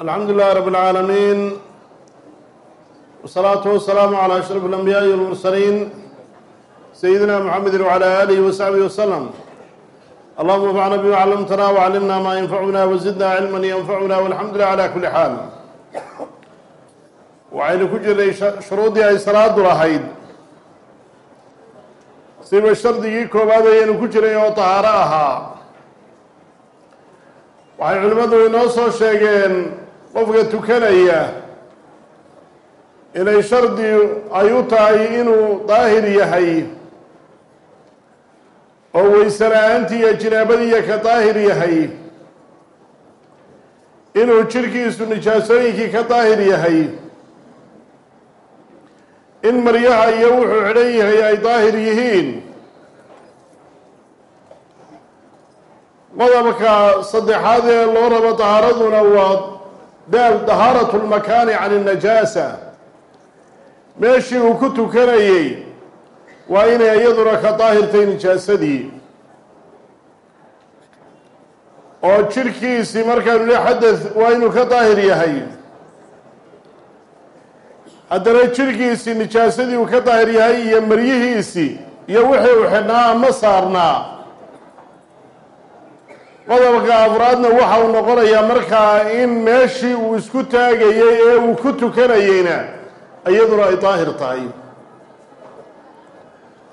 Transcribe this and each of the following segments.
alxamdu lilahi rab اlcaalamiin wsalaatu wasalaamu calaa أشرف اlambiyaai والمرسلين sayidina muxamedi وعلى آله وصحبه وسلم allahuma fcna bima clamtana wclimna ma yanfacuna wazidna cilman ynfacuna walxamdu lillah cala kuli حال waxaynu ku jirnay shuruuddii ay salaadu lahayd siba shardigii koowaad ayaynu ku jiray oo tahaaro ahaa waxay culimmadu inoo soo sheegeen qofka tukanaya inay shardi ay u tahay inuu daahir yahay oo weyse la'aantii iyo jinaabadiiyo ka daahir yahay inuu jidhkiisu nijaasooyinkii ka daahir yahay in maryaha iyo wuxuu xidhan yahay ay daahir yihiin. Qodobka saddexaad ee loo rabo dahaaraduna waa daal dahaaratu lmakaani can الnajaasa meeshii uu ku tukanayey waa inay iyaduna ka daahirtay nijaasadii. Oo jidhkiisii markaanu le xadad waa inuu ka daahir yahay. Haddana jidhkiisii nijaasadii uu ka daahir yahay iyo maryihiisii iyo wixii uu xidhnaa ama saarnaa qodobka afraadna waxa uu noqonayaa markaa in meeshii uu isku taagayey ee uu ku tukanayeyna iyaduna ay daahir tahay.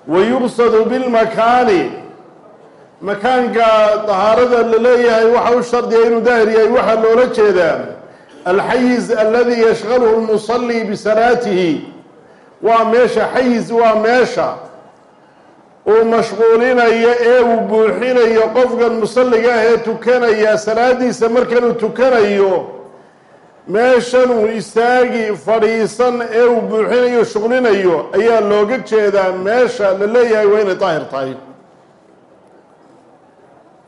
Wa yuqsadu bilmakaani makaanka dahaarada la leeyahay waxa u shardiya inuu daahir yahay waxaa loola jeedaa alxayiz aladi yashqaluhu lmusalli bisalaatihi waa meesha xayiz waa meesha uu mashquulinayo ee uu buuxinayo qofkan musalliga ah ee tukanaya salaadiisa markanuu tukanayo meeshan uu istaagi fadhiisan ee uu buuxinayo shuqlinayo ayaa looga jeedaa meesha la leeyahay waa inay daahir tahay.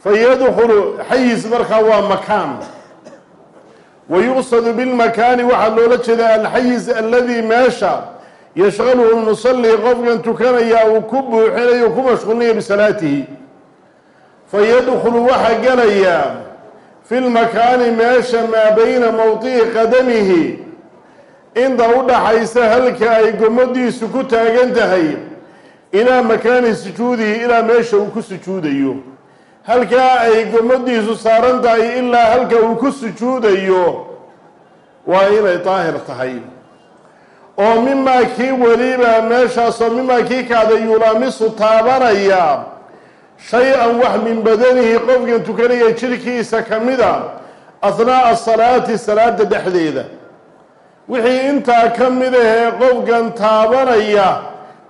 Fa yadkhulu xayiz markaa waa makaan wa yuqsadu bilmakaani waxaa loola jeedaa alxayiz aladi meesha yashqaluhu lmusalli qofkan tukanaya uu ku buuxinayo ku mashquulinayo bisalaatihi fa yadkhulu waxaa gelaya fi lmakaani meesha maa bayna mowdici qadamihi. Inta u dhaxaysa halka ay gomadiisu ku taagan tahay ilaa makaani sujuudihi ilaa meesha uu ku sujuudayo. Halkaa ay gomadiisu saaran tahay ilaa halka uu ku sujuudayo waa inay daahir tahay oo mimaa kii weliba meeshaasoo mimaa kii kaada yulaamisu taabanaya shay-an wax min badanihi qofkan tukanaya jidhkiisa ka mida ahnaa'a salaati salaada dhexdeeda. Wixii intaa ka mid ahee qofkan taabanaya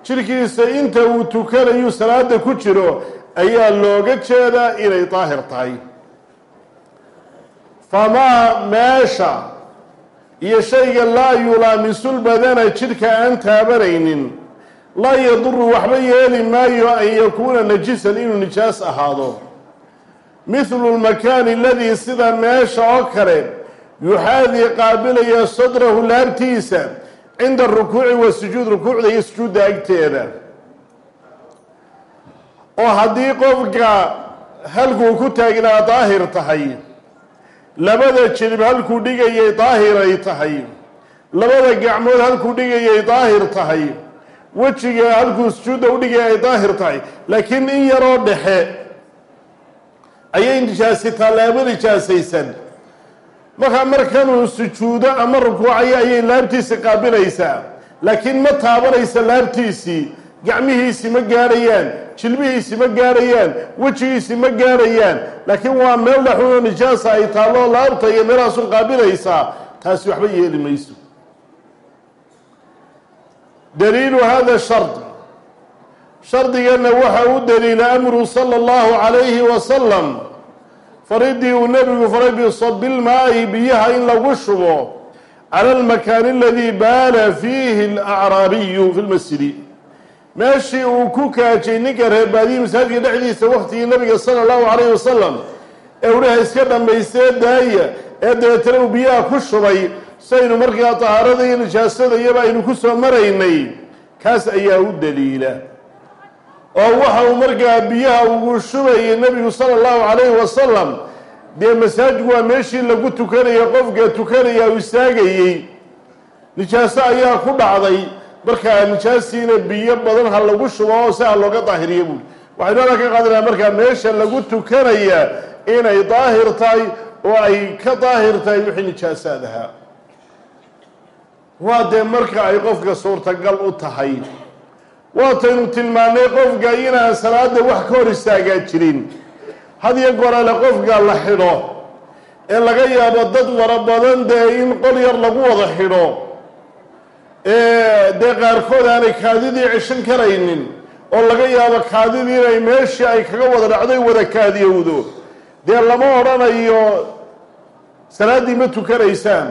jidhkiisa inta uu tukanayu salaada ku jiro ayaa looga jeedaa inay daahir tahay. Famaa meesha iyo shayga laa yulaamisulbadana jidhka aan taabanaynin laa yaduru waxba yeeli maayo an yakuuna najisan inuu nijaas ahaado. Mithlu lmakaani aladii sida meesha oo kale yuxaadii qaabilaya sadrahu laabtiisa cinda arukuuci wasujuud rukuucda iyo sujuudda agteeda. Oo haddii qofka halkuu ku taagnaa daahir tahay labada jilib halkuu dhigayay daahiray tahay. Labada gacmood halkuu dhigayay daahir tahay. Wejiga halkuu sujuudda udhigay ay daahir tahay. Laakiin in yaroo dhexe ayay nijaasitaa laaba nijaasaysan. Markaa markanuu sujuudo ama rukuucayo ayay laabtiisi qaabilaysaa. Laakiin ma taabanaysa laabtiisii gacmihiisi ma gaadhayaan jilbihiisi ma gaadhayaan wejigiisi ma gaadhayaan laakiin waa meel dhexuno nijaasa ay taalloo laabta iyo meelahaasun qaabilaysaa taasi waxba yeeli mayso. Daliilu hada shard. Shardigana waxa u daliila amru sala allahu calayhi wasalam faridii uu nebigu faray bisabilmaa'i biyaha in lagu shubo cala almakaani aladii baala fiihi alacraabiyu fi lmasjidi meeshii uu ku kaajay ninka reerbaadiyi masaajidka dhexdiisa waktigii nabiga sala allahu calayhi wasalam ee udhaha iska dhammaystee daaya ee dabeetana uu biyaha ku shubay. Saynu markaa tahaarada iyo nijaasada iyaba aynu ku soo maraynay. Kaas ayaa u daliila. Oo waxa uu markaa biyaha ugu shubayay nebigu sala allahu calayhi wasalam dee masaajidku waa meeshii lagu tukanaya qofka tukanaya u istaagayey nijaaso ayaa ku dhacday markaa nijaastiina biyo badan ha lagu shubo oo si ha looga daahiriyo buuli waxaynu halkaa ka qaadanaa markaa meesha lagu tukanaya inay daahir tahay oo ay ka daahir tahay wixii nijaasaad ahaa. Waa dee marka ay qofka suurtagal u tahay. Waataynu tilmaannay qofka inaan salaada wax ka hor istaagaa jirin. Hadiyo gorale qofka la xidho ee laga yaabo dad fara badan dee in qol yar lagu wada xidho ee dee qaarkood aanay kaadidii ceshan karaynin oo laga yaabo kaadidii inay meeshii ay kaga wada dhacday wada kaadiyowdo. Dee lama odhanayo salaaddii ma tukanaysaan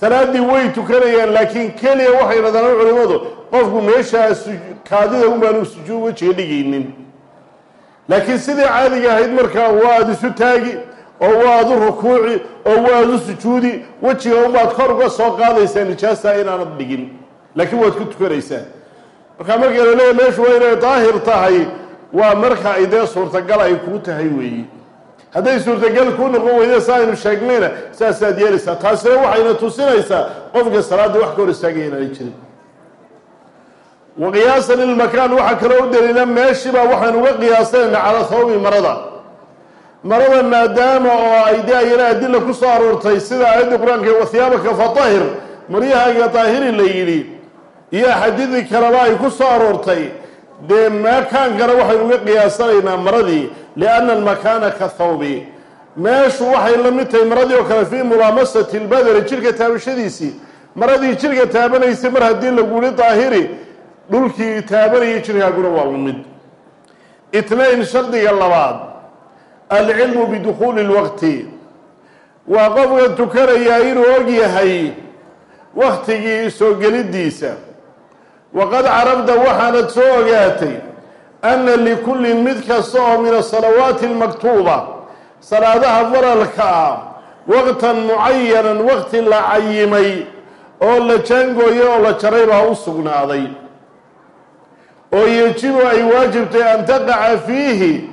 salaaddii way tukanayaan laakiin keliya waxay yidhahdaan culimadu qofku meeshaa kaadida unbaanu sujuud wejiga dhigaynin. Laakiin sidii caadiga ahayd markaa waad isu taagi oo waad u rukuuci oo waad u sujuudi wejiga unbaad kor uga soo qaadaysaa nijaastaa inaanad dhigin laakiin waad ku tukanaysaa markaa marka la leeya meeshu waa inay daahir tahay. Waa marka ay dee suurtagal ay kuu tahay weeyi. Hadday suurtagal kuu noqon weyda sa aynu sheegnayna saasaad yeelaysaa. Taasina waxayna tusinaysaa qofka salaadda wax ka hor istaagaya inaanay jirin. Wa qiyaasan ilmakaan waxaa kaloo u daliila meeshiibaa waxaynu uga qiyaasanayna calaa hawbi marada. Marada maadaama oo ay dee ayana adila ku soo aroortay sida aayadda qur'aanka wahiyaabaka fatahir maryahaaga daahiri la yidhi iyo axaadiidii kaleba ay ku soo aroortay dee makaankana waxaynu uga qiyaasanaynaa maradii lianna almakaana ka thawbi. Meeshu waxay la mid tahay maradii oo kale fii mulaamasati lbadari jirka taabashadiisii maradii jirka taabanaysay mar haddii laguli daahiri dhulkii taabanayay jirkaaguna waa la mid. Itnayn shardiga labaad alcilmu bidukhuuli lwaqti waa qofka tukanayaa inuu og yahay waktigii soo gelidiisa waqad carabta waxaanad soo ogaatay anna likullin mid kasta oo min asalawaati almaktuuba salaadaha faralka ah waqtan mucayanan waqti la cayimay oo la jaangooyay oo la jaray baa u sugnaaday oo yejibu ay waajibtay an taqaca fiihi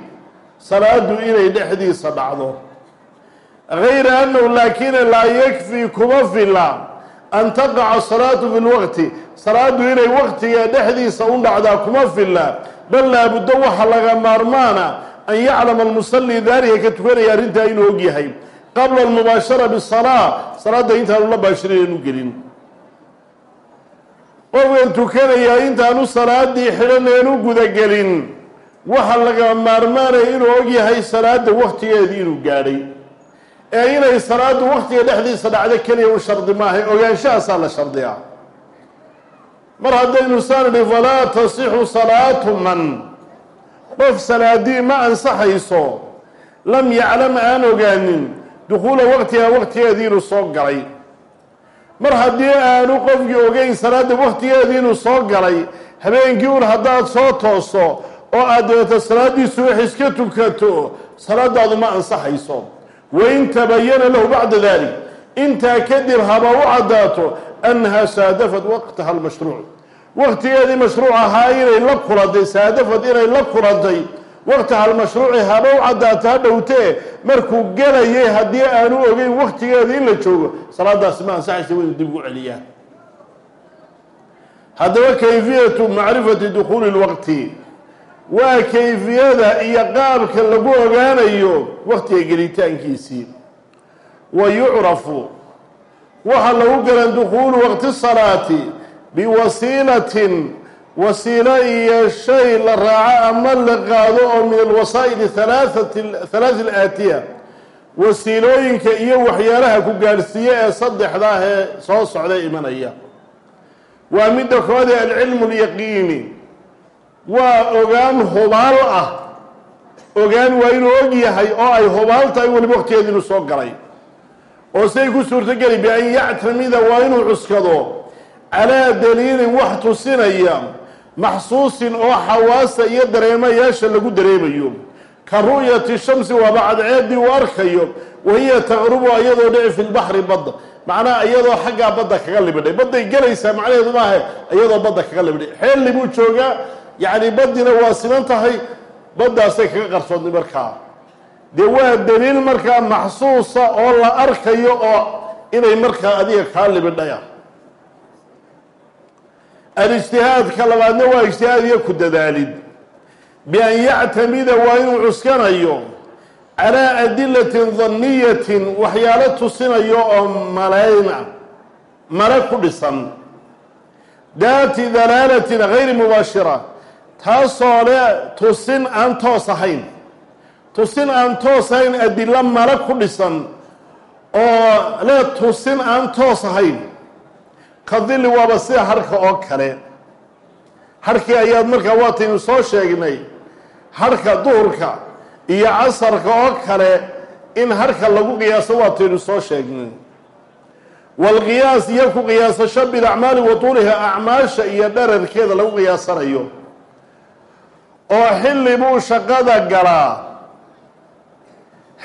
salaadu inay dhexdiisa dhacdo gayra annahu laakina laa yakfii kuma fila an taqaca salaatu fi lwaqti salaadu inay waqtiga dhexdiisa u dhacdaa kuma filla bal laabuddo waxa laga maarmaana an yaclama almusalli daariga ka tukanaya arrintaa inuu og yahay. Qabla almubaashara bisalaa salaadda intaanu la baashirayn u gelin. Qofkan tukanayaa intaanu salaadii xidhanaenu gudagelin waxa laga maarmaanaya inuu og yahay salaada waqtigeedii inuu gaadhay. Ee inay salaadu waqtiga dhexdiisa dhacdo keliya u shardi maahay ogaanshahaasaa la shardiyaa mar haddaynu saan idhi falaa tasixu salaatu man. Qof salaadii ma ansaxayso lam yaclam aan ogaanin dukhuula waqtiha waqtigeedii inuu soo galay. Mar haddii aanu qofkii ogeyn salaadda waqtigeedii inuu soo galay habeenkii un haddaad soo tooso oo aad dabeeto salaaddii subax iska tukato salaadaadu ma ansaxayso. Wain tabayana lahu bacda dalik intaa kadib haba u caddaato annahaa saadafat waqtaha almashruuc. Waqtigeedii mashruuc ahaa inay la kulantay saadafad inay la kulantay waqtaha almashruuci haba u caddaato ha dhowtee markuu gelayay haddii aanu ogeyn waqtigeedii in la joogo salaadaasi ma ansaxaysa waynu dib ugu celiyaa. Haddaba kayfiyatu macrifati dukhuuli lwaqti waa kayfiyada iyo qaabka lagu ogaanayo waqtiga gelitaankiisii wa yucrafu waxaa lagu garan dukhuulu waqti salaati biwasiilatin wasiilo iyo shay la raaco ama la qaado oo min alwasaa'ili halaathati halaathi alaatiya wasiilooyinka iyo waxyaalaha ku gaadhsiiye ee saddexda ah ee soo socda imanaya waa midda koode alcilmu lyaqiini waa ogaan hubaal ah ogaan waa inuu og yahay oo ay hubaal tahay weliba waqtigeeda inuu soo galay oo siday ku suurtogeli bi-an yactamida waa inuu cuskado. Calaa daliilin wax tusinaya maxsuusin oo xawaasa iyo dareemayaasha lagu dareemayo. Ka ru'yati shamsi waaba cadceeddii uu arkayo wahiya taqrubu iyadoo dhici fi lbaxri badda macnaha iyadoo xaggaa badda kaga libidhay. Badday gelaysaa macnaheedu maaha iyadoo badda kaga libidhay. Xeelli buu joogaa yacni baddina waa siman tahay baddaasay kaga qarsoodnay markaa dee waa daliil markaa maxsuusa oo la arkayo oo inay markaa adiga kaa libidhaya. Alijtihaadka labaadna waa ijtihaad iyo ku dadaalid. Bian yactamida waa inuu cuskanayo calaa adilatin danniyatin waxyaalo tusinayo oo malayna male ku dhisan. Daati dalaalatin gayri mubaashira taasoo le tusin aan toos ahayn tusin aan toos ahayn adilo male ku dhisan oo le tusin aan toos ahayn. Ka dili waaba sida harka oo kale. Harkii ayaad markaa waataynu soo sheegnay. Harka duhurka iyo casarka oo kale in harka lagu qiyaaso waataynu soo sheegnay. Walqiyaas iyo ku qiyaasasho bilacmaali wa tuuliha acmaasha iyo dherarkeeda lagu qiyaasanayo. Oo xilli buu shaqada galaa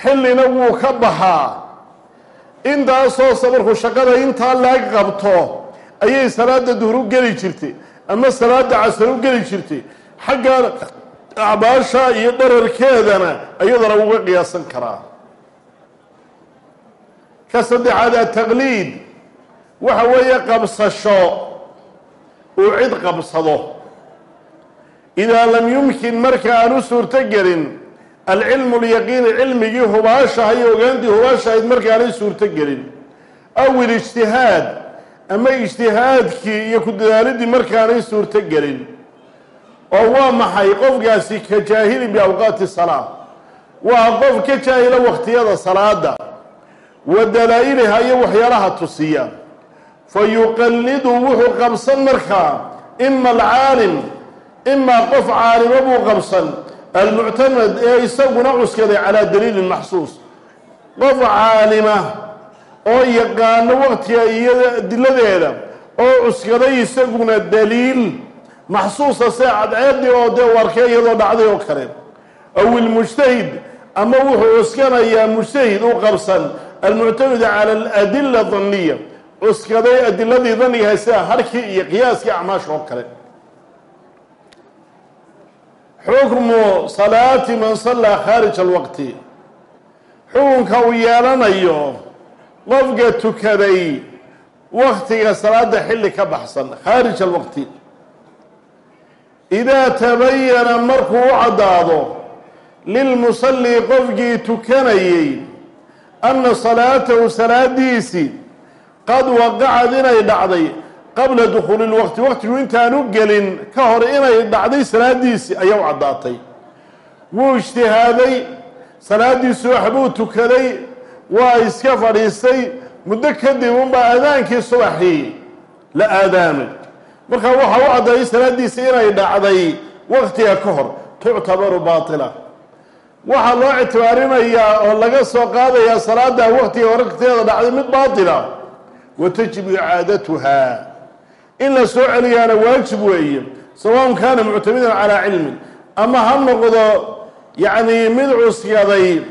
xillina wuu ka baxaa. Intaasoo sabarku shaqada intaa laag qabto ayay salaada duhur u geli jirtay ama salaada casar u geli jirtay. Xagga acmaasha iyo dherarkeedana iyadana uga qiyaasan karaa. Ka saddexaad ataqliid waxa weeye qabsasho uu cid qabsado. Idaa lam yumkin marka aan u suurto gelin alcilmu lyaqiini cilmigii hubaashahay ogaantii hubaashahayd markaanay suurto gelin. Aw ilijtihaad ama ijtihaadkii iyo ku dadaalidii markaanay suurto gelin. Oo waa maxay qofkaasi ka jaahilin biawqaati salaa waa qof ka jaahila wakhtiyada salaada wa dalaa-iliha iyo waxyaalaha tusiya. Fa yuqallidu wuxuu qabsan markaa ima alcaalim imaa qof caalimo buu qabsan almuctamad ee isaguna cuskaday calaa daliilin maxsuus qof caalima oo yaqaano waqtiga iyo adiladeeda oo cuskaday isaguna daliil maxsuusa see cadceedii oo dee u arkay iyadoo dhacday oo kale aw ilmujtahid ama wuxuu cuskanayaa mujtahid u qabsan almuctamid cala aladila danniya cuskaday adiladii dannigahay sida harkii iyo qiyaaskii acmaasha oo kale xukmu salaati man sallaa khaarij alwaqti. Xukunka uu yeelanayo qofka tukaday waktiga salaada xilli ka baxsan khaarij alwaqti. Idaa tabayana markuu u caddaado lilmusalli qofkii tukanayey anna salaatahu salaadiisii qad waqacad inay dhacday qabla dukhuuli lwaqti waqtigu intaanu gelin ka hor inay dhacday salaadiisii ayaa u caddaatay. Wuu ijtihaaday salaadiisu waxbuu tukaday waa iska fadhiistay muddo kadib unbaa aadaankii subaxii la aadaamay. Markaa waxaa u caddaayay salaadiisi inay dhacday waqtiga ka hor tuctabaru baatila. Waxaa loo ictibaarinayaa oo laga soo qaadayaa salaada waqtiga horagteeda dhacday mid baatila. Wa tajibu icaadatuha in la soo celiyaana waajib weeye sawaun kaana muctamidan calaa cilmin. Ama ha noqdo yacni mid cuskaday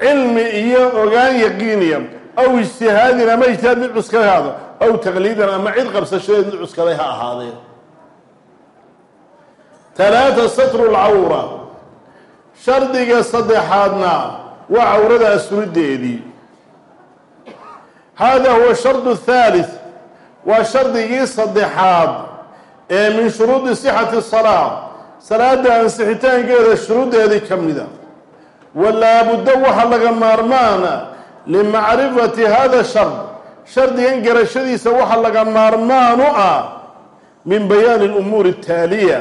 cilmi iyo ogaan yaqiiniya aw ijtihaadin ama ijtihaad mid cuskaday haado aw taqliidan ama cid qabsashadeed mid cuskaday ha ahaadeen talaata satru lcawra shardiga saddexaadna waa cawrada asurideedii hada huwa shardu thalith waa shardigii saddexaad ee min shuruudi sixati salaa salaada ansixitaankeeda shuruuddeedii ka mida walaabudda waxa laga maarmaana limacrifati hada shard. Shardigan garashadiisa waxa laga maarmaan u ah min bayaani lumuuri ataaliya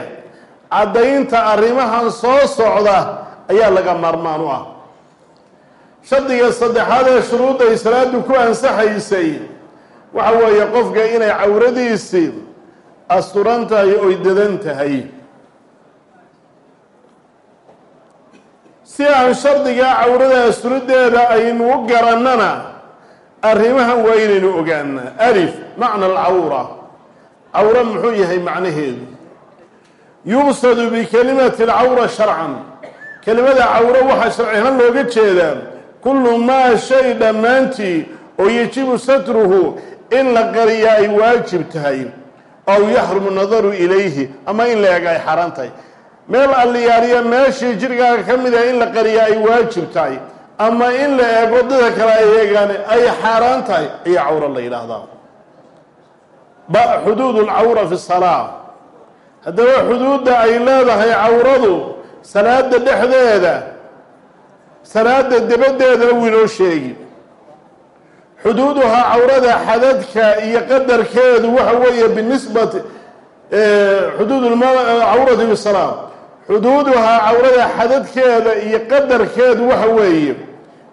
caddaynta arrimahan soo socda ayaa laga maarmaan u ah. Shardiga saddexaad ee shuruudday salaadu ku ansaxaysay waxa weeye qofka inay cawradiisii asturan tahay oy dadan tahay. Si aan shardigaa cawrada asturideeda aynu u garannana arrimahan waa inaynu ogaanaa. Alif macna alcawra. Cawro muxuu yahay macnaheedu? Yuqsadu bikelimati alcawra sharcan. Kelimada cawro waxaa sharci ahaan looga jeedaa kullu maa shay dhammaantii oo yajibu satruhu in la qariyaa ay waajib tahay aw yaxrumu nadaru ilayhi ama in la eg ay xaran tahay. Meel alliyaaliya meeshii jirkaaga ka mid ah in la qariya ay waajib tahay ama in la eego dada kale ay eegaan ay xaaraan tahay ayaa cawro la yidhaahdaa. Xuduud lcawra fi salaa. Haddaba xuduudda ay leedahay cawradu salaada dhexdeeda salaada dabadeedana wuu inoo sheegi xuduuduhaa cawrada xadadka iyo qadarkeedu waxa weeye binisbati xuduud cawrati bisalaam. Xuduuduhaa cawrada xadadkeeda iyo qadarkeedu waxa weeye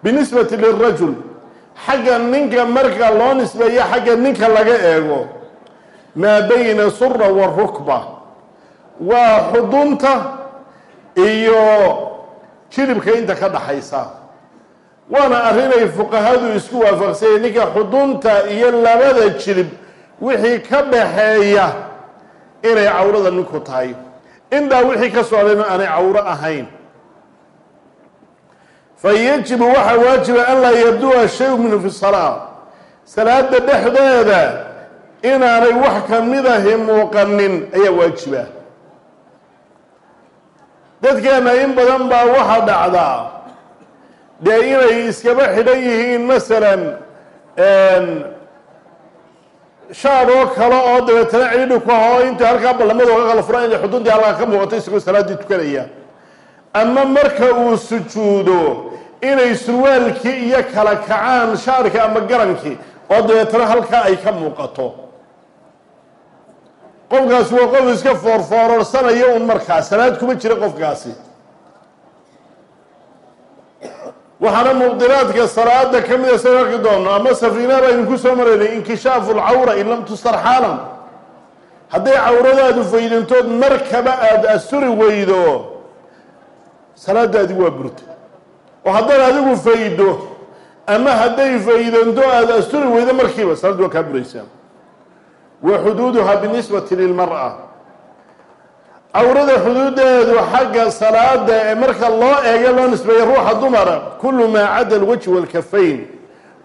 binisbati lirajul. Xagga ninka marka loo nisbeeyo xagga ninka laga eego. Maa bayna sura warukba waa xudunta iyo jilibka inta ka dhaxaysa waana arrinay fuqahadu isku waafaqsanyeen ninka xudunta iyo labada jilib wixii ka dhaxeeya inay cawrada ninku tahay. Intaa wixii ka socdayna aanay cawro ahayn. Fa yajibu waxaa waajiba an laa yabdu'a shay minhu fi salaa salaada dhexdeeda inaanay wax kamidahi muuqanin ayaa waajiba. Dadkeena in badan baa waxaa dhacdaa dee inay iskaba xidhan yihiin masalan shaar oo kale oo dabeetana cidhidhi ku aho intii halkaa ballamada oga kala furan inay xuduntii halkaa ka muuqato isagoo salaaddii tukanaya. Ama marka uu sujuudo inay surwaalkii iyo kala kacaan shaarkii ama garankii oo dabeetana halkaa ay ka muuqato. Qofkaasi waa qof iska foorfoororsanaya un markaa salaad kuma jira qofkaasi waxaana mubdilaadka salaada ka mida san arki doonno ama safiina baynu ku soo maraynay inkishaafu lcawra in lam tustar xaalan hadday cawradaadu faydantood markaba aada asturi weydo salaadaadi waa burta oo haddaad adigu faydo ama hadday faydanto aada asturi weydo markiiba salaaddi waa kaa buraysaa. Wa xuduuduhaa binisbati lilmar'a cawrada xuduudeedu xagga salaada ee marka loo eego loo nisbeeyo ruuxa dumara kullu maa cada alwajhi walkafayn.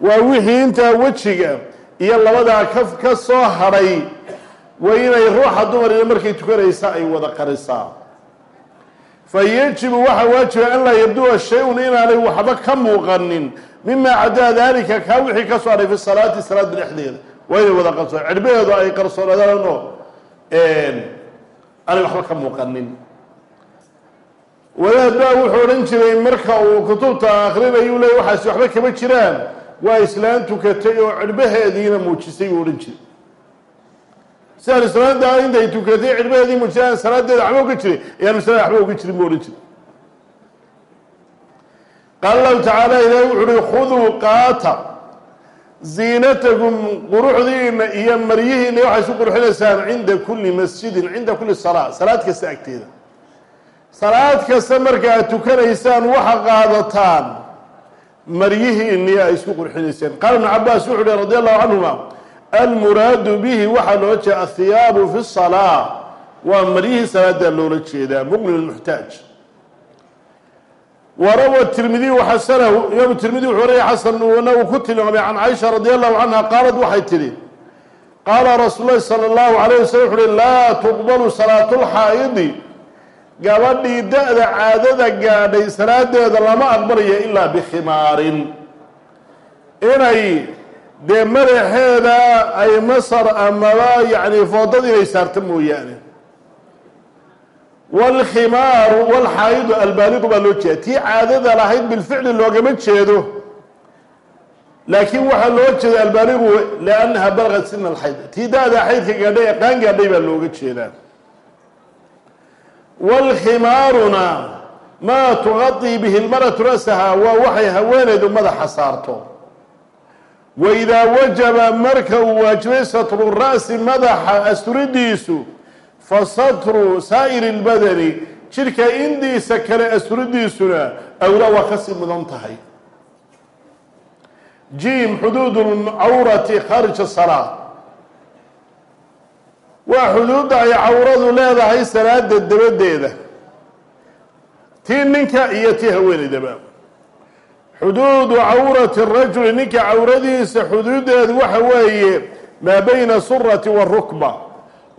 Waa wixii intaa wejiga iyo labadaa kaf ka soo hadhay waa inay ruuxa dumariyo markay tukanaysa ay wada qarisaa. Fa yajibu waxaa waajiba an laa yabdu'a shay-un inaanay waxba ka muuqanin. Mima cadaa daalika kaa wixii ka soo hadhay fi salaati salaada dhexdeeda. Waa inay wada qarsoon. Cirbaheedu ay qarsoonaadaanoo aanay waxba ka muuqanin. Wadaad baa wuxuu odhan jiray marka uu kutubta akrinayuu leey waxaasi waxba kama jiraan. Waa islaan tukatay oo cirbaheediina muujisay buu odhan jiray. Sidaan islaanta intay tukatay cirbaheedii muujisay salaadeeda waxba uga jiray ayaan maslada waxba uga jirin buu odhan jiray. Qaala lahu tacaala ilaahi wuxu uhi khuduu qaata ziinatakum quruxdiina iyo maryihiina waxay isu qurxinaysaan cinda kulli masjidin cinda kulli salaa salaad kasta agteeda. Salaad kasta marka aad tukanaysaan waxa qaadataan maryihiini ay isku qurxinaysaan qaala ibnu cabaas wuxu uhi radi allahu canhuma almuraadu bihi waxaa loola jeeda athiyaabu fi salaa waa maryihii salaadaa loola jeedaa muqni lmuxtaaj warawa tirmidiy xasanahu imaamu tirmidi wuxuu waraya xasan uuna uu ku tilmaamay can caaisha radi allahu canha qaalad waxay tidhi qaala rasuul lahi sala allahu alayh wasalam wuxu uhi laa tuqbalu salaatu lxaa'idi gabadhii da-da caadada gaadhay salaadeeda lama aqbalayo ilaa bikhimaarin inay dee madaxeeda ay masar amaba yacni foodad inay saarto mooyaane wاlkhimaaru wاlxaayidu albaaliqu baa loo jeeda tii caadada lahayd bilficli loogama jeedo laakiin waxaa loo jeeda albaaliqu liannaha balgat sina alxayd tii da-da xaydka gaadhay ee qaan gaadhay baa looga jeedaa wاlkhimaaruna maa tuqaطii bihi lmaratu rasaha waa waxay haweenaydu madaxa saarto waidaa wajaba marka uu waajibay satru ra'si madaxa asturidiisu fasatru saa'iri اlbadani jidhka indiisa kale asturidiisuna awlaa waa ka sii mudan tahay. Jim xuduud lcawrati khaarij asalaa waa xuduudda ay cawradu leedahay salaada dabadeeda. Tii ninka iyo tii haweenaydaba xuduudu cawrati rajuli ninka cawradiisa xuduudeedu waxa weeye maa bayna surati warukba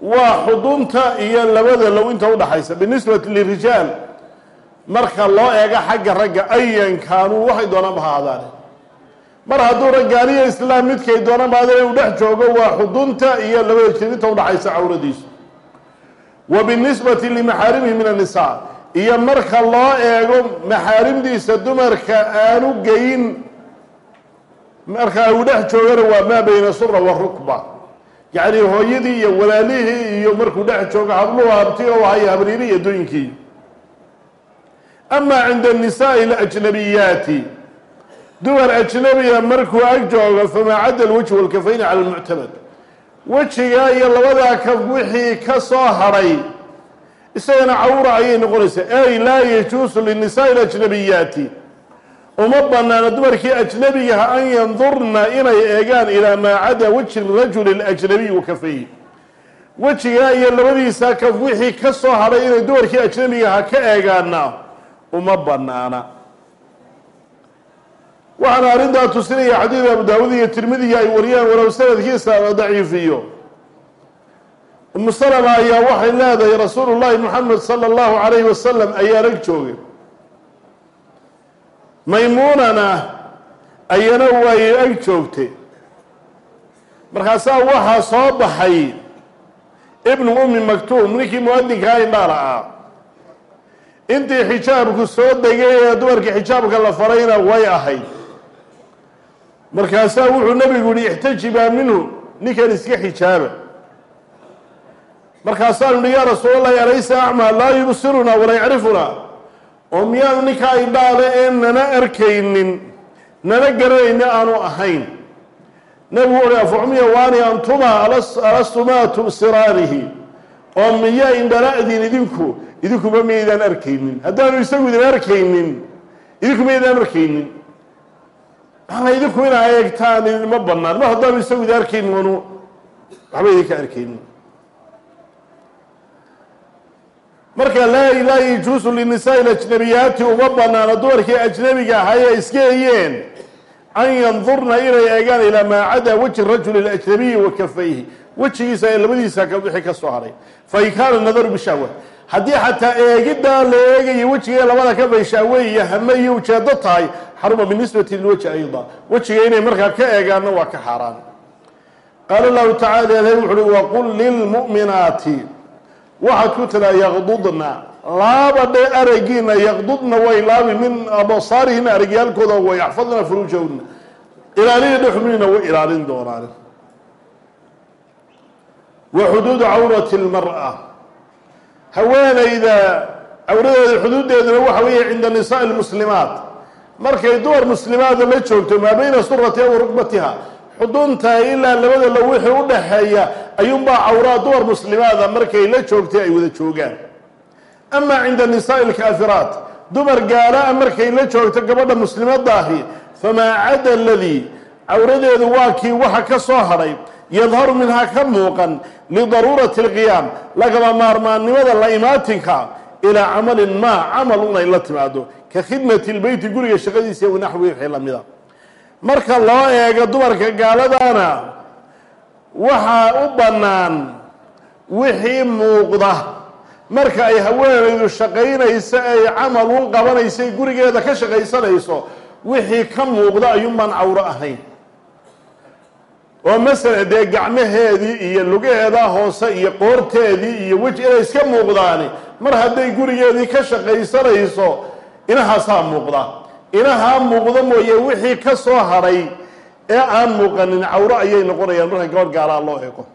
waa xudunta iyo labada low inta udhaxaysa binisbati lirijaal. Marka loo eego xagga ragga ayan kaanuu waxay doonaan ha mar hadduu raggaaniyo islaam midkay doonaan ba adee uu dhex joogo waa xudunta iyo labada jir inta udhaxaysa cawradiisu. Wa binisbati limaxaarimihi min annisaa iyo marka loo eego maxaarimdiisa dumarka aanu geyin marka uu dhex joogana waa maa bayna sura warukba yacnii hooyadii iyo walaalihii iyo markuu dhex joogo habluhu habtiga wahaya habriiri iyo dooyinkii amaa cinda annisaa'i alajnabiyaati. Dumar ajnabiga markuu ag joogo famaa cadda alwejhi walkafayni cala almuctamad wejiga iyo labadaa kaf wixii ka soo hadhay isagana cawra ayay noqonaysaa. Ay laa yajuusu linisaa'i alajnabiyaati uma banaana dumarkii ajnabigaha an yandurna inay eegaan ilaa maa cada wajhi rajuli اlأjnabiy wakafayhi wejigaa iyo labadiisa kaf wixii ka soo hadhay inay dumarkii ajnabigaha ka eegaana uma banaana waxaana arrintaa tusinaya xadiid abu daawud iyo tirmidihi ay wariyaan walow sanadkiisa la daciifiyo. Umu salama ayaa waxay leedahay rasuulu llaahi moxamed sala allahu calayhi wasalam ayaa rag joogay maymuunana ayana way ag joogtay markaasaa waxaa soo baxay ibnu ummi maktuum ninkii muadinkaa indhaala ah intii xijaabku soo degay ee dumarkii xijaabka la farayna way ahayd. Markaasaa wuxuu nabigu yihi ixtajibaa minhu ninkan iska xijaaba. Markaasaanu nihi yaa rasuulallahi alaysa acmaa laa yubsiruna walaa yacrifuna oo miyaanu ninkaa indhaale ee nana arkaynin nana garanayni aanu ahayn. Nabigu uhi afucmiya waani antuma alastumaa tubsiraanihi oo miya indhala-diin idinku idinkuma miyaydaan arkaynin. Haddaanu isagu idin arkaynin idinku miyaydaan arkaynin. Maana idinku inaa eegtaan idinma banaan mar haddaanu isagu idin arkaynin anu waxba idinka arkaynin marka laa laa yajuusu linisaai lajnabiyaati uma banaana dumarkii ajnabiga ahay ay iska an yandurna inay eegaan ilaa maa cadaa wajhi rajuli اlajnabiyi wa kafayhi. Wejigiisa ee labadiisa wixii ka soo hadhay fain kaana nadaru bishahwa. Haddii xataa eegiddaa la eegayo wejiga labada kafay shahwe iyo hame iyo ujeedo tahay xaruma binisbati lilwajhi ayda. Wejiga inay markaa ka eegaanna waa ka xaaraan. Qaala lahu tacala ilahy wuxu uhi waqul lilmu'minaati waxaad ku tiraa yaqdudna. Laabadhe aragiina yaqdudna way laabi min absaarihina aragyaalkooda way yaxfadna furuujahuna ilaalina dhexumina way ilaalin doonaan. Wa xuduudu cawrati اlmar'a haweenayda cawradeeda xuduuddeeduna waxa weeye cinda nisaai lmuslimaat markay dumar muslimaada la joogto maa bayna suratiha wa rukbatiha xudunta ilaa labada lo wixii u dhaxeeya ayuunbaa cawraa dumar muslimaada markay la joogtay ay wada joogaan. Ama cinda nisaai lkaafiraat dumar gaala-a markay la joogto gabadha muslimadaahi famaa cada aladii cawradeedu waa kii waxa ka soo hadhay yadharu minhaa ka muuqan lidaruurati alqiyaam lagaba maarmaannimada la imaatinka ilaa camalin maa camal unay la timaado ka khidmati lbeyti guriga shaqadiisa iyo naxwi wixii lamida marka loo eego dumarka gaaladana waxaa u bannaan wixii muuqda. Marka ay haweenaydu shaqaynayso ay camal un qabanaysay gurigeeda ka shaqaysanayso wixii ka muuqda ayuunbaan cawro ahayn. Oo masala dee gacmaheedii iyo lugaheeda hoose iyo qoorteedii iyo weji inay iska muuqdaani. Mar hadday gurigeedii ka shaqaysanayso inahaasaa muuqda inahaa muuqda mooye wixii ka soo hadhay ee aan muuqanin cawro ayay noqonayaan marka gabadh gaalaa loo eego.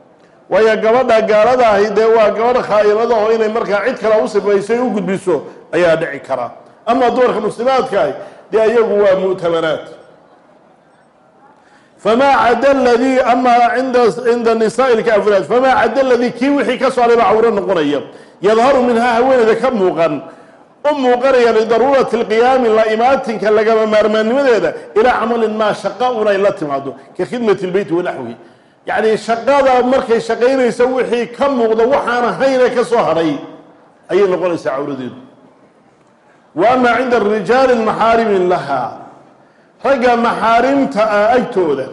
Waayo gabadha gaaladaahi dee waa gabadh khaa'inada oo inay markaa cid kale u sifaysay u gudbiso ayaa dhici kara. Ama dumarka muslimaadkaahi dee iyagu waa mu'tamanaat famaa cada ladii amaa cinda nisaai lkaafiraat famaa cada ladii kii wixii ka soo hadhay baa cawro noqonaya. Yadharu minhaa haweeneyda ka muuqan u muuqanaya lidaruurati alqiyaami la imaatinka lagama maarmaannimadeeda ilaa camalin maa shaqa unay la timaado ka khidmati lbeyti wanaxwihi yacni shaqada markay shaqaynaysa wixii ka muuqda waxaan ahaynee ka soo hadhay ayay noqonaysaa cawradeedu. Wa ama cinda rijaali maxaarimin lahaa ragga maxaarimta ah agtooda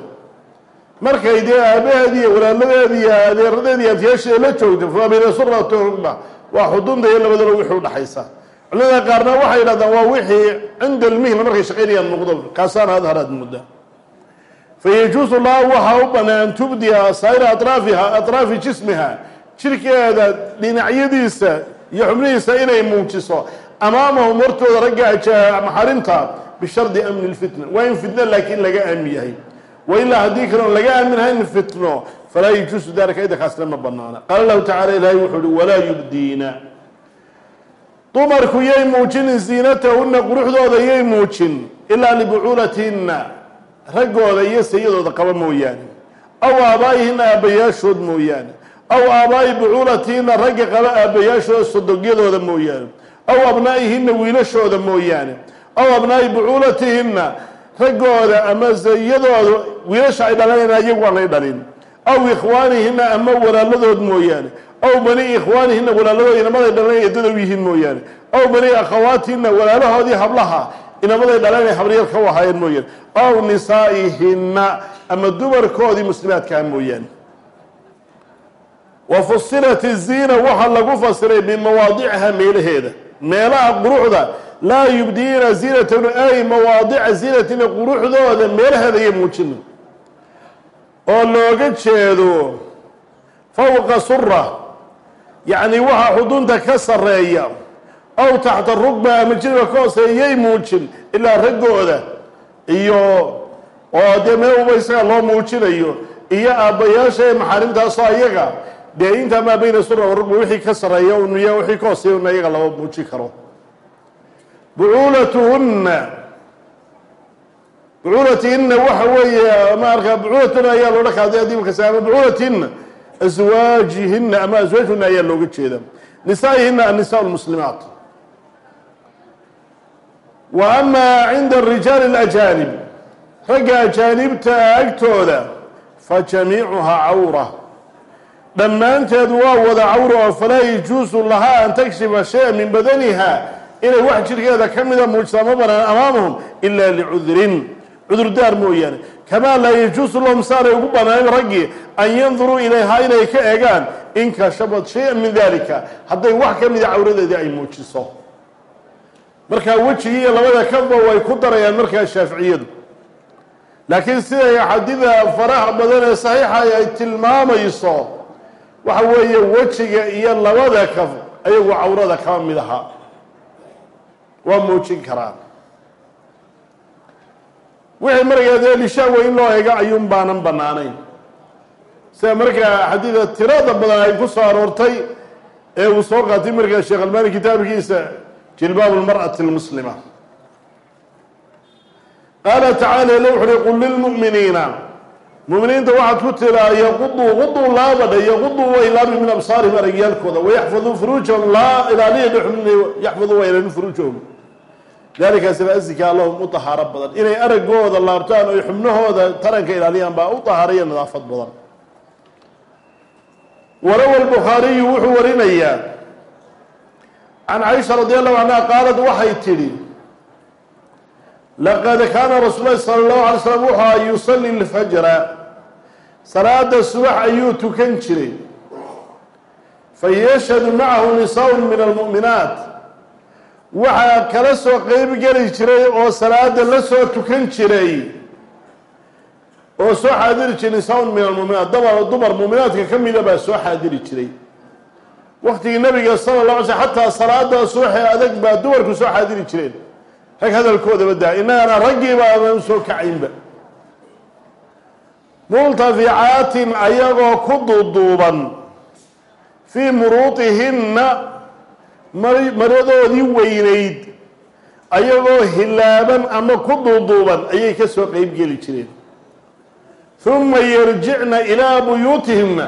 markay dee aabaheedi iyo walaaladeedi iyo adeeradeedi iyo adyaasheeda la joogto fa bayna surati rugba waa xudunta iyo labadaba wixii udhaxaysa culimada qaarna waxay yidhahdaan waa wixii cinda almihna markay shaqaynayaan muuqdo kaasaan adhar aad mudda fayajuusu laha waxaa u banaa an tubdiya saa'ira atraafiha atraafi jismiha jirkeeda dhinacyadiisa iyo xubnihiisa inay muujiso. Amaamahum hortooda ragga maxarimta bishardi amni lfitna waa in fitno laakiin laga aamin yahay. Wailaa haddii kaloon laga aaminahayn fitno falaa yajuusu dalika idakaasna ma banaana qaala lahu tacala ilaahay wuxuu uhi walaa yubdiina dumarku yay muujinin ziinatahunna quruxdooda yay muujin ilaa libucuulatihinna raggooda iyo sayadooda qaba mooyaane. Aw aabaa'ihinna aabbayaashood mooyaane. Aw aabaa'i bucuulatihinna ragga qaba aabbayaashooda sodogyadooda mooyaane. Aw abnaa'ihinna wiilashooda mooyaane. Aw abnaa'i bucuulatihinna raggooda ama sayadooda wiilasha ay dhalanayna iyagu aanay dhalin. Aw ikhwaanihinna ama walaaladood mooyaane aw bani ikhwaanihinna walaaladood inamaday dhalanay edadow yihiin mooyaane. Aw bani akhawaatihinna walaalahoodii hablaha inamaday dhalanay habaryar ka wahaayeen mooyaane. Aw nisaa'ihinna ama dumarkoodii muslimaadkaa mooyaane. Wa fusilat iziina waxaa lagu fasiray bimawaadiciha meelaheeda. Meelaha quruxda laa yubdiina ziinatahuna ay mawaadica ziinatina quruxdooda meelaheeda iyo muujina oo looga jeedo fawqa sura yacni waxaa xudunta ka sareeya aw taxta rugba ama jilba ka hooseeyay muujin ilaa raggooda iyo oo dee meeluba isaga loo muujinayo iyo aabbayaasha ee maxaarimtaasoo ayaga dee intaa maa bayna sura wa rugba wixii ka sareeya uniya wixii ka hooseeya una iyaga lama muujin karo. Bucuulatuhunna bucuulatihinna waxa weeye marka bucuulatuna ayaa loo dhaka haddii markas ama bucuulatihinna aswaajihinna ama aswaajhunna ayaa looga jeeda nisaa'ihinna annisaa lmuslimaat wa ama cinda arijaali alajaanib ragga ajaanibta agtooda fa jamiicuhaa cawra dhammaanteed waa wada cawra oo falaa yajuusu lahaa an takshifa shaya min badaniha inay wax jirkeeda ka mida muujisaa ma banaan amaamahum ilaa licudrin cudurdaar mooyaane. Kamaa laa yajuusu lahum saanay ugu banaanin raggii an yanduruu ilayhaa inay ka eegaan in kashabad shay-an min dalika hadday wax ka mida cawradeedii ay muujiso. Markaa wejigii iyo labada kafba way ku darayaan markaa shaaficiyadu. Laakiin siday axaadida faraha badan ee saxiixa ay tilmaamayso waxa weeye wejiga iyo labada kaf ayagu cawrada kama mid aha waa muujin karaan wixii markaa lishaawa in loo ega ayuun baanan banaanayn sida markaa xadiida tirada badan ay ku soo aroortay ee uu soo qaatay markaa sheekh almaani kitaabkiisa jilbaab lmar'ati lmuslima qaala tacaala ila wuxu uhi qul lilmu'miniina. Muminiinta waxaad ku tiraa yaquduu quduu laabadha yaquduu way laabi min absaarihim aragyaalkooda wayaxfaduu furuujahum laa ilaaliya yaxfaduu waa ilaalin furuujahum dalikaasina asikaa lahum u tahaaro badan. Inay aragooda laabtaan oy xubnahooda taranka ilaaliyaan baa u tahaaraya nadaafad badan. Warawa albukhaariyu wuxuu warinayaa can caisha radi allahu canha qaalad waxay tidhi laqad kaana rasuul lahi sala allahu alay slam wuxuu a yusalli lfajra salaada subax ayuu tukan jiray. Fayashhadu macahu nisaaun min almu'minaat waxaa kala soo qeyb geli jiray oo salaada la soo tukan jiray. Oo soo xaadiri jiray nisaaun min almuminaat dabar dumar muuminaadka ka mida baa soo xaadiri jiray. Waktigii nabiga sala la alay sl xataa salaada subaxee adag baa dumarku soo xaadiri jireen. Rag hadalkoodaba daa. Innagana raggiiba adan u soo kacaynba. Multaficaatin ayagoo ku duuduuban. Fii muruudihinna maradoodii weynayd ayagoo hilaaban ama ku duuduuban ayay ka soo qeyb geli jireen. Huma yarjicna ilaa buyuutihimna.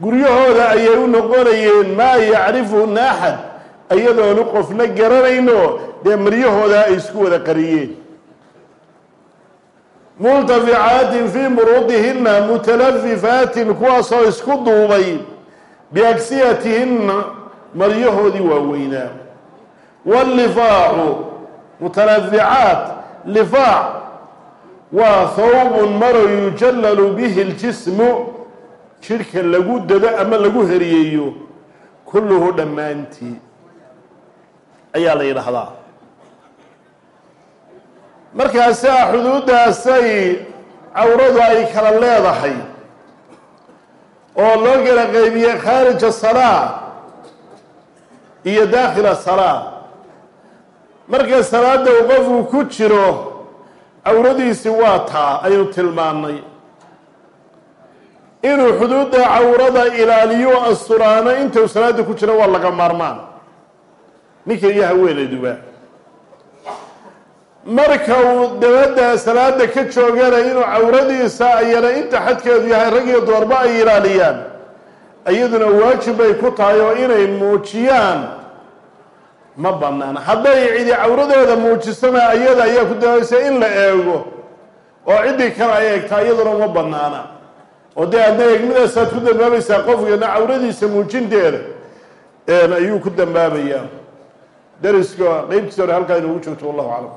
Guryahooda ayay u noqonayeen maa yacrifuhuna axad? Ayadoonu qofna garanayno dee maryahooda ay isku wada qariyeen. Multaficaatin fii muruudihinna mutalafifaatin kuwaasoo isku duubay biagsiyatihinna maryahoodii waaweynaa wallifaacu mutalaficaat lifaac waa thawbun maro yujallalu bihi اljismu jidhka lagu dado ama lagu heriyeeyo kulluhu dhammaantii. Ayaa la yidhaahdaa. Markaasaa xuduuddaasay cawradu ay kala leedahay oo loo kala qeybiyey khaarija salaa iyo daakhila salaa marka salaada uu qofku ku jiro cawradiisi waa taa aynu tilmaannay inuu xuduudda cawrada ilaaliyo asturaano intuu salaada ku jiro waa laga maarmaan. Ninka iyo haweenayduba marka uu dabadda salaada ka joogana inuu cawradiisa ayana inta xadkeedu yahay rag iyo doorba ay ilaaliyaan iyaduna waajib bay ku tahay oo inay muujiyaan. Ma banaana hadday cidi cawradeeda muujisana ayada ayaa ku dabaysa in la eego. Oo ciddii kale ay eegtaa iyaduna uma banaana oo dee adna eegmidaasaad ku dambaabaysaa qofkana cawradiisa muujinteeda ayuu ku dambaabayaa. Dariska qeybtiisa hore halkaa inoogu joogto wallahu aclam